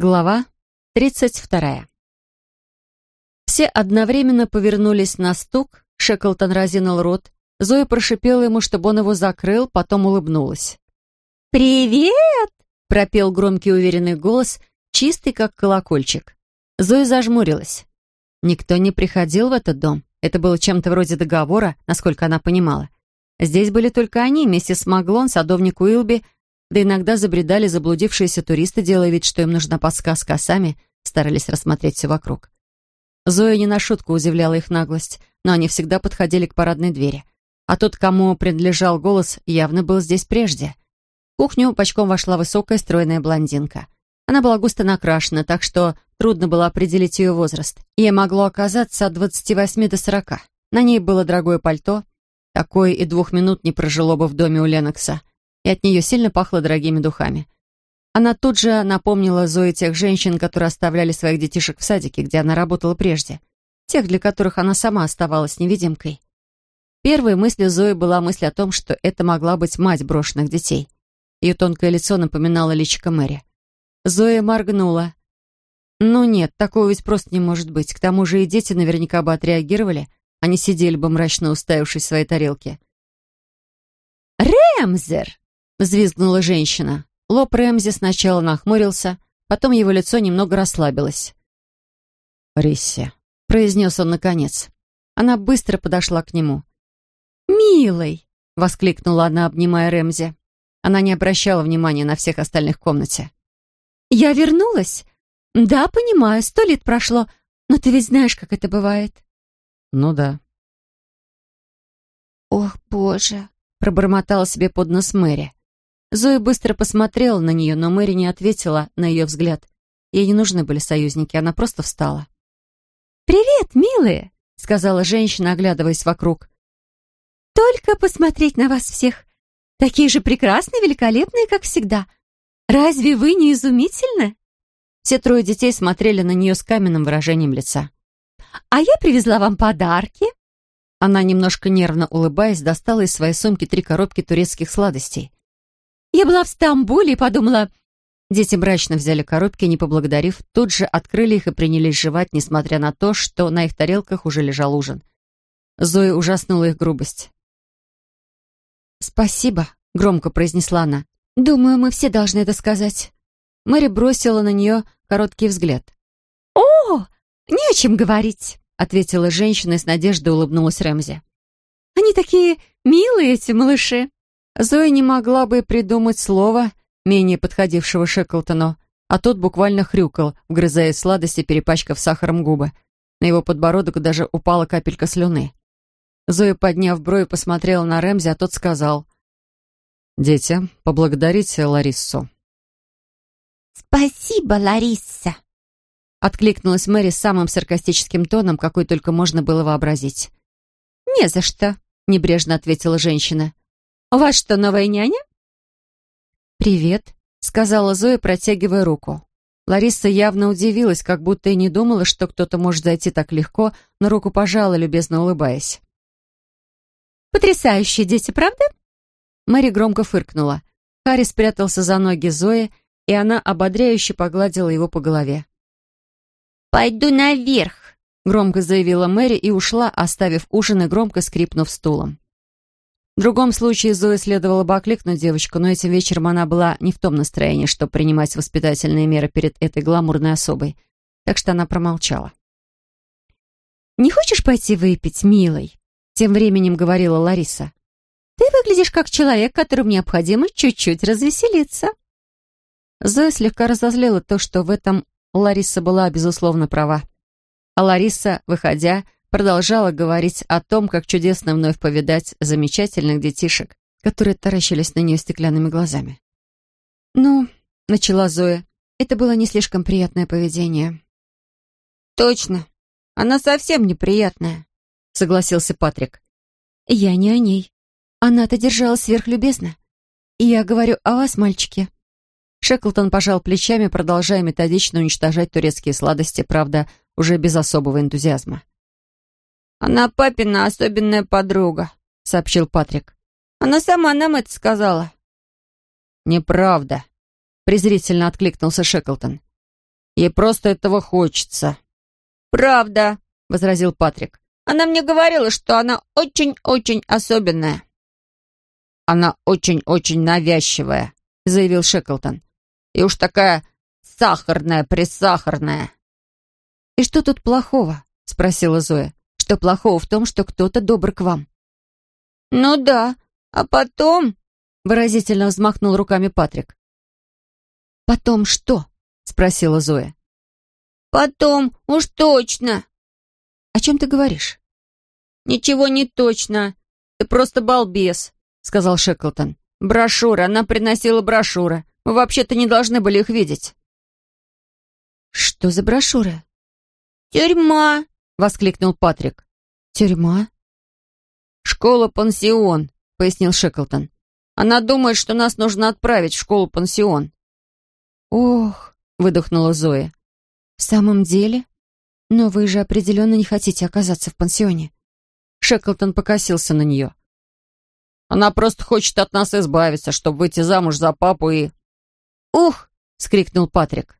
Глава 32. Все одновременно повернулись на стук, Шеклтон разинул рот, Зоя прошипела ему, чтобы он его закрыл, потом улыбнулась. «Привет!» — пропел громкий уверенный голос, чистый как колокольчик. Зоя зажмурилась. Никто не приходил в этот дом. Это было чем-то вроде договора, насколько она понимала. Здесь были только они, миссис Маглон, садовник Уилби — да иногда забредали заблудившиеся туристы, делая вид, что им нужна подсказка, а сами старались рассмотреть все вокруг. Зоя не на шутку удивляла их наглость, но они всегда подходили к парадной двери. А тот, кому принадлежал голос, явно был здесь прежде. В кухню почком вошла высокая стройная блондинка. Она была густо накрашена, так что трудно было определить ее возраст. Ей могло оказаться от 28 до 40. На ней было дорогое пальто. Такое и двух минут не прожило бы в доме у Ленокса и от нее сильно пахло дорогими духами. Она тут же напомнила Зое тех женщин, которые оставляли своих детишек в садике, где она работала прежде, тех, для которых она сама оставалась невидимкой. Первой мыслью Зои была мысль о том, что это могла быть мать брошенных детей. Ее тонкое лицо напоминало личико Мэри. Зоя моргнула. «Ну нет, такого ведь просто не может быть. К тому же и дети наверняка бы отреагировали. Они сидели бы мрачно уставившись в своей тарелке». «Рэмзер!» Взвизгнула женщина. Лоб Рэмзи сначала нахмурился, потом его лицо немного расслабилось. «Рисси», — произнес он наконец. Она быстро подошла к нему. «Милый!» — воскликнула она, обнимая Рэмзи. Она не обращала внимания на всех остальных в комнате. «Я вернулась? Да, понимаю, сто лет прошло, но ты ведь знаешь, как это бывает». «Ну да». «Ох, боже!» — пробормотала себе под нос Мэри. Зоя быстро посмотрела на нее, но Мэри не ответила на ее взгляд. Ей не нужны были союзники, она просто встала. «Привет, милые!» — сказала женщина, оглядываясь вокруг. «Только посмотреть на вас всех! Такие же прекрасные, великолепные, как всегда! Разве вы не изумительны?» Все трое детей смотрели на нее с каменным выражением лица. «А я привезла вам подарки!» Она, немножко нервно улыбаясь, достала из своей сумки три коробки турецких сладостей. Я была в Стамбуле и подумала...» Дети мрачно взяли коробки, не поблагодарив, тут же открыли их и принялись жевать, несмотря на то, что на их тарелках уже лежал ужин. Зоя ужаснула их грубость. «Спасибо», — громко произнесла она. «Думаю, мы все должны это сказать». Мэри бросила на нее короткий взгляд. «О, не о чем говорить», — ответила женщина и с надеждой улыбнулась Рэмзи. «Они такие милые, эти малыши». Зоя не могла бы придумать слова, менее подходившего Шеклтону, а тот буквально хрюкал, вгрызая сладости, перепачкав сахаром губы. На его подбородок даже упала капелька слюны. Зоя, подняв брови, посмотрела на Рэмзи, а тот сказал. «Дети, поблагодарите Лариссу». «Спасибо, Лариса», — откликнулась Мэри самым саркастическим тоном, какой только можно было вообразить. «Не за что», — небрежно ответила женщина. «У вас что, новая няня?» «Привет», — сказала Зоя, протягивая руку. Лариса явно удивилась, как будто и не думала, что кто-то может зайти так легко, но руку пожала, любезно улыбаясь. «Потрясающие дети, правда?» Мэри громко фыркнула. Харри спрятался за ноги Зои, и она ободряюще погладила его по голове. «Пойду наверх», — громко заявила Мэри и ушла, оставив ужин и громко скрипнув стулом. В другом случае Зоe следовало бы окликнуть девочку, но этим вечером она была не в том настроении, чтобы принимать воспитательные меры перед этой гламурной особой, так что она промолчала. «Не хочешь пойти выпить, милый?» Тем временем говорила Лариса. «Ты выглядишь как человек, которому необходимо чуть-чуть развеселиться». Зоя слегка разозлила то, что в этом Лариса была, безусловно, права. А Лариса, выходя, продолжала говорить о том, как чудесно вновь повидать замечательных детишек, которые таращились на нее стеклянными глазами. «Ну», — начала Зоя, — «это было не слишком приятное поведение». «Точно, она совсем неприятная», — согласился Патрик. «Я не о ней. Она-то держалась сверхлюбезно. Я говорю о вас, мальчики». Шеклтон пожал плечами, продолжая методично уничтожать турецкие сладости, правда, уже без особого энтузиазма. «Она папина особенная подруга», — сообщил Патрик. «Она сама нам это сказала». «Неправда», — презрительно откликнулся Шеклтон. Ей просто этого хочется». «Правда», — возразил Патрик. «Она мне говорила, что она очень-очень особенная». «Она очень-очень навязчивая», — заявил Шеклтон. «И уж такая сахарная-присахарная». «И что тут плохого?» — спросила Зоя. «Что плохого в том, что кто-то добр к вам?» «Ну да, а потом...» — выразительно взмахнул руками Патрик. «Потом что?» — спросила Зоя. «Потом, уж точно». «О чем ты говоришь?» «Ничего не точно. Ты просто балбес», — сказал Шеклтон. «Брошюра, она приносила брошюры. Мы вообще-то не должны были их видеть». «Что за брошюра?» «Тюрьма!» — воскликнул Патрик. «Тюрьма?» «Школа-пансион», — пояснил Шеклтон. «Она думает, что нас нужно отправить в школу-пансион». «Ох!» — выдохнула Зоя. «В самом деле? Но вы же определенно не хотите оказаться в пансионе». Шеклтон покосился на нее. «Она просто хочет от нас избавиться, чтобы выйти замуж за папу и...» «Ух!» — скрикнул Патрик.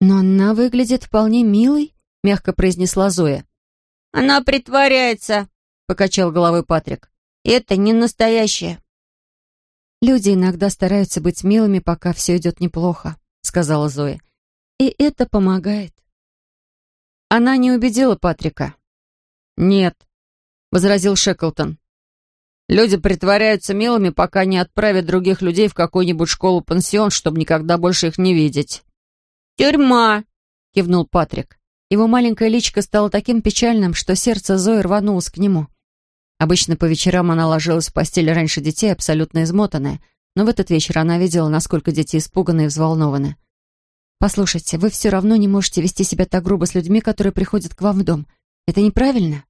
«Но она выглядит вполне милой», — мягко произнесла Зоя. «Она притворяется», — покачал головой Патрик. «Это не настоящее». «Люди иногда стараются быть милыми, пока все идет неплохо», — сказала Зоя. «И это помогает». Она не убедила Патрика. «Нет», — возразил Шеклтон. «Люди притворяются милыми, пока не отправят других людей в какую-нибудь школу-пансион, чтобы никогда больше их не видеть». «Тюрьма!» — кивнул Патрик. Его маленькое личико стало таким печальным, что сердце Зои рванулось к нему. Обычно по вечерам она ложилась в постель раньше детей, абсолютно измотанная, но в этот вечер она видела, насколько дети испуганы и взволнованы. «Послушайте, вы все равно не можете вести себя так грубо с людьми, которые приходят к вам в дом. Это неправильно?»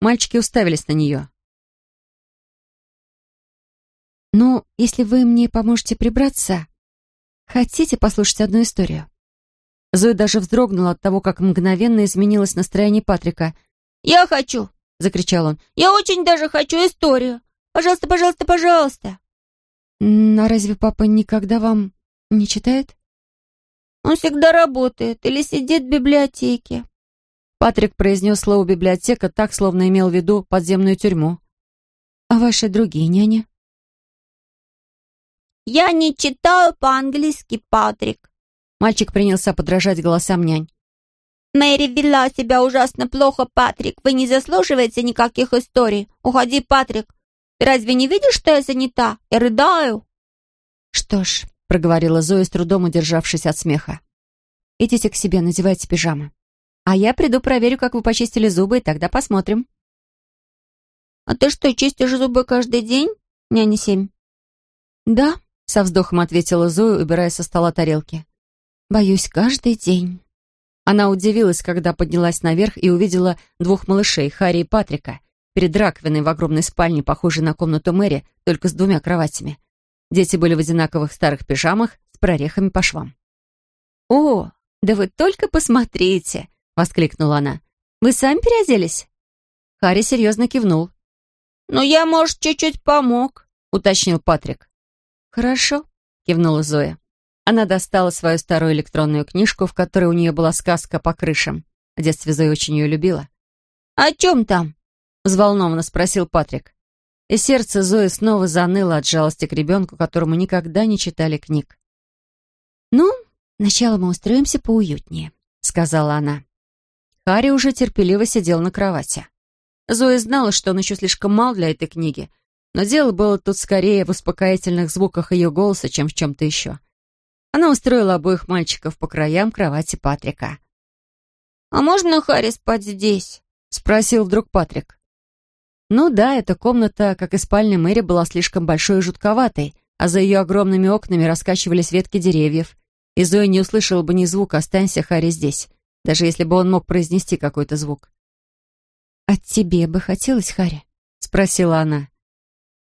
Мальчики уставились на нее. «Ну, если вы мне поможете прибраться, хотите послушать одну историю?» Зоя даже вздрогнула от того, как мгновенно изменилось настроение Патрика. «Я хочу!» — закричал он. «Я очень даже хочу историю! Пожалуйста, пожалуйста, пожалуйста!» «А разве папа никогда вам не читает?» «Он всегда работает или сидит в библиотеке». Патрик произнес слово «библиотека» так, словно имел в виду подземную тюрьму. «А ваши другие няни?» «Я не читаю по-английски, Патрик», Мальчик принялся подражать голосам нянь. «Мэри вела себя ужасно плохо, Патрик. Вы не заслуживаете никаких историй. Уходи, Патрик. Ты разве не видишь, что я занята? Я рыдаю». «Что ж», — проговорила Зоя, с трудом удержавшись от смеха. «Идите к себе, надевайте пижамы. А я приду проверю, как вы почистили зубы, и тогда посмотрим». «А ты что, чистишь зубы каждый день, няня Семь?» «Да», — со вздохом ответила Зоя, убирая со стола тарелки. Боюсь, каждый день». Она удивилась, когда поднялась наверх и увидела двух малышей, Харри и Патрика, перед раковиной в огромной спальне, похожей на комнату Мэри, только с двумя кроватями. Дети были в одинаковых старых пижамах с прорехами по швам. «О, да вы только посмотрите!» — воскликнула она. «Вы сами переоделись?» Харри серьезно кивнул. «Ну, я, может, чуть-чуть помог», — уточнил Патрик. «Хорошо», — кивнула Зоя. Она достала свою старую электронную книжку, в которой у нее была сказка по крышам. В детстве Зоя очень ее любила. «О чем там?» — взволнованно спросил Патрик. И сердце Зои снова заныло от жалости к ребенку, которому никогда не читали книг. «Ну, сначала мы устроимся поуютнее», — сказала она. Харри уже терпеливо сидел на кровати. Зоя знала, что он еще слишком мал для этой книги, но дело было тут скорее в успокоительных звуках ее голоса, чем в чем-то еще. Она устроила обоих мальчиков по краям кровати Патрика. «А можно Харри спать здесь?» — спросил вдруг Патрик. Ну да, эта комната, как и спальня Мэри, была слишком большой и жутковатой, а за ее огромными окнами раскачивались ветки деревьев. И Зоя не услышала бы ни звука «Останься, Харри, здесь», даже если бы он мог произнести какой-то звук. «А тебе бы хотелось, Харри?» — спросила она.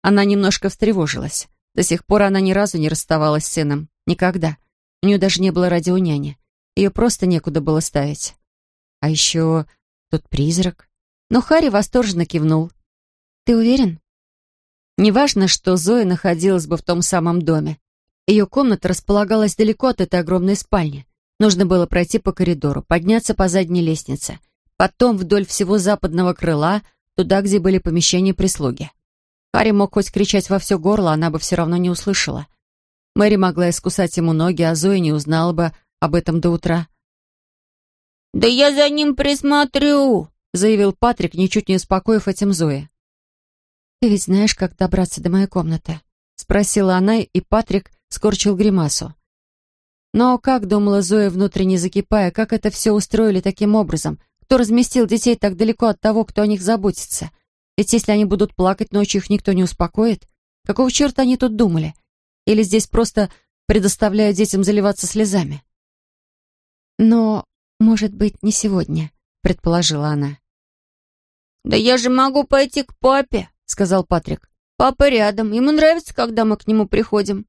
Она немножко встревожилась. До сих пор она ни разу не расставалась с сыном. Никогда. У нее даже не было радионяни. Ее просто некуда было ставить. А еще тот призрак. Но Харри восторженно кивнул. «Ты уверен?» Неважно, что Зоя находилась бы в том самом доме. Ее комната располагалась далеко от этой огромной спальни. Нужно было пройти по коридору, подняться по задней лестнице, потом вдоль всего западного крыла, туда, где были помещения прислуги. Харри мог хоть кричать во все горло, она бы все равно не услышала. Мэри могла искусать ему ноги, а Зоя не узнала бы об этом до утра. «Да я за ним присмотрю», — заявил Патрик, ничуть не успокоив этим Зои. «Ты ведь знаешь, как добраться до моей комнаты?» — спросила она, и Патрик скорчил гримасу. Но как, думала Зоя, внутренне закипая, как это все устроили таким образом? Кто разместил детей так далеко от того, кто о них заботится? Ведь если они будут плакать ночью, их никто не успокоит. Какого черта они тут думали? Или здесь просто предоставляют детям заливаться слезами? Но, может быть, не сегодня, предположила она. «Да я же могу пойти к папе», — сказал Патрик. «Папа рядом. Ему нравится, когда мы к нему приходим».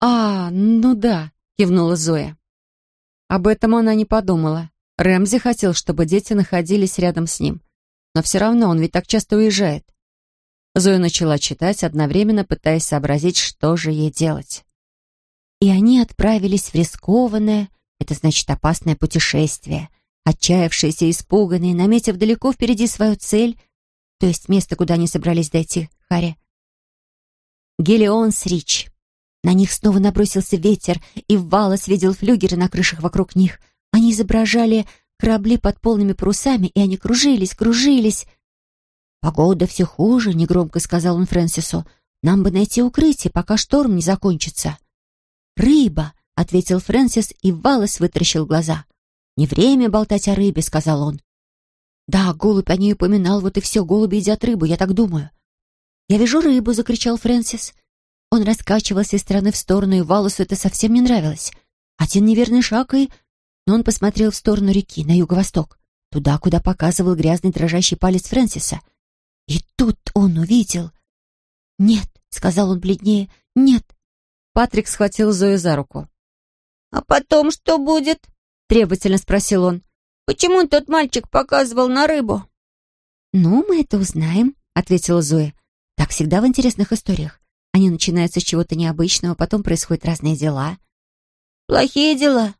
«А, ну да», — кивнула Зоя. Об этом она не подумала. Рэмзи хотел, чтобы дети находились рядом с ним. Но все равно он ведь так часто уезжает. Зоя начала читать, одновременно пытаясь сообразить, что же ей делать. И они отправились в рискованное, это значит опасное путешествие, отчаявшиеся и испуганные, наметив далеко впереди свою цель, то есть место, куда они собрались дойти, Харри. Гелионс Рич. На них снова набросился ветер, и Валас видел флюгеры на крышах вокруг них. Они изображали корабли под полными парусами, и они кружились, кружились. «Погода все хуже», — негромко сказал он Фрэнсису. «Нам бы найти укрытие, пока шторм не закончится». «Рыба», — ответил Фрэнсис, и Валас вытаращил глаза. «Не время болтать о рыбе», — сказал он. «Да, голубь о ней упоминал, вот и все, голуби едят рыбу, я так думаю». «Я вижу рыбу», — закричал Фрэнсис. Он раскачивался из стороны в сторону, и Валусу это совсем не нравилось. Один неверный шаг, и... Но он посмотрел в сторону реки, на юго-восток, туда, куда показывал грязный дрожащий палец Фрэнсиса — и тут он увидел... «Нет», — сказал он бледнее, — «нет». Патрик схватил Зою за руку. «А потом что будет?» — требовательно спросил он. «Почему тот мальчик показывал на рыбу?» «Ну, мы это узнаем», — ответила Зоя. «Так всегда в интересных историях. Они начинаются с чего-то необычного, потом происходят разные дела». «Плохие дела?»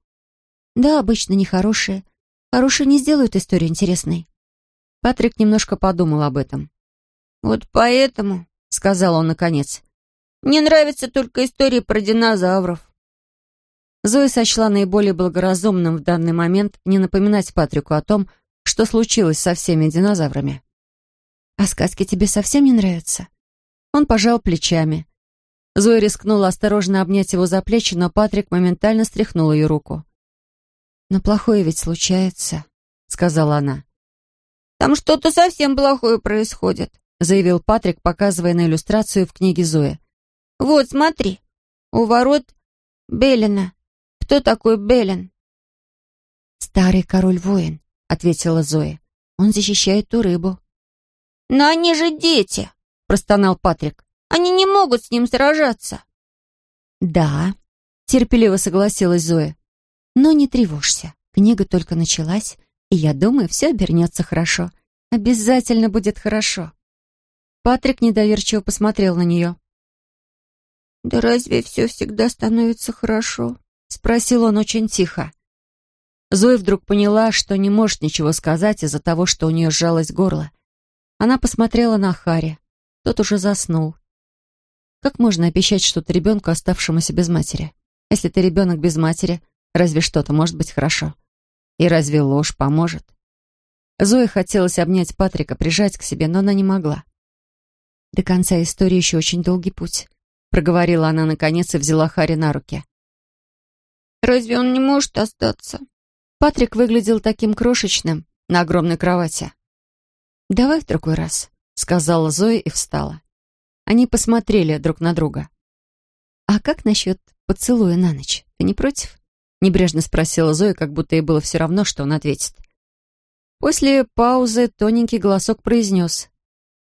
«Да, обычно нехорошие. Хорошие не сделают историю интересной». Патрик немножко подумал об этом. «Вот поэтому», — сказал он наконец, — «мне нравятся только истории про динозавров». Зоя сочла наиболее благоразумным в данный момент не напоминать Патрику о том, что случилось со всеми динозаврами. «А сказки тебе совсем не нравятся?» Он пожал плечами. Зоя рискнула осторожно обнять его за плечи, но Патрик моментально стряхнул ее руку. «Но плохое ведь случается», — сказала она. «Там что-то совсем плохое происходит», заявил Патрик, показывая на иллюстрацию в книге Зои. «Вот, смотри, у ворот Беллина. Кто такой Беллин?» «Старый король-воин», — ответила Зоя. «Он защищает ту рыбу». «Но они же дети», — простонал Патрик. «Они не могут с ним сражаться». «Да», — терпеливо согласилась Зоя. «Но не тревожься, книга только началась, и я думаю, все обернется хорошо. Обязательно будет хорошо». Патрик недоверчиво посмотрел на нее. «Да разве все всегда становится хорошо?» — спросил он очень тихо. Зоя вдруг поняла, что не может ничего сказать из-за того, что у нее сжалось горло. Она посмотрела на Хари. Тот уже заснул. Как можно обещать что-то ребенку, оставшемуся без матери? Если ты ребенок без матери, разве что-то может быть хорошо? И разве ложь поможет? Зоe хотелось обнять Патрика, прижать к себе, но она не могла. До конца истории еще очень долгий путь», — проговорила она наконец и взяла Хари на руки. «Разве он не может остаться?» Патрик выглядел таким крошечным на огромной кровати. «Давай в другой раз», — сказала Зоя и встала. Они посмотрели друг на друга. «А как насчет поцелуя на ночь? Ты не против?» — небрежно спросила Зоя, как будто ей было все равно, что он ответит. После паузы тоненький голосок произнес.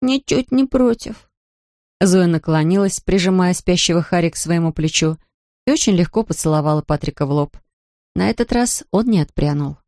«Ничуть не против». Зоя наклонилась, прижимая спящего Харри к своему плечу, и очень легко поцеловала Патрика в лоб. На этот раз он не отпрянул.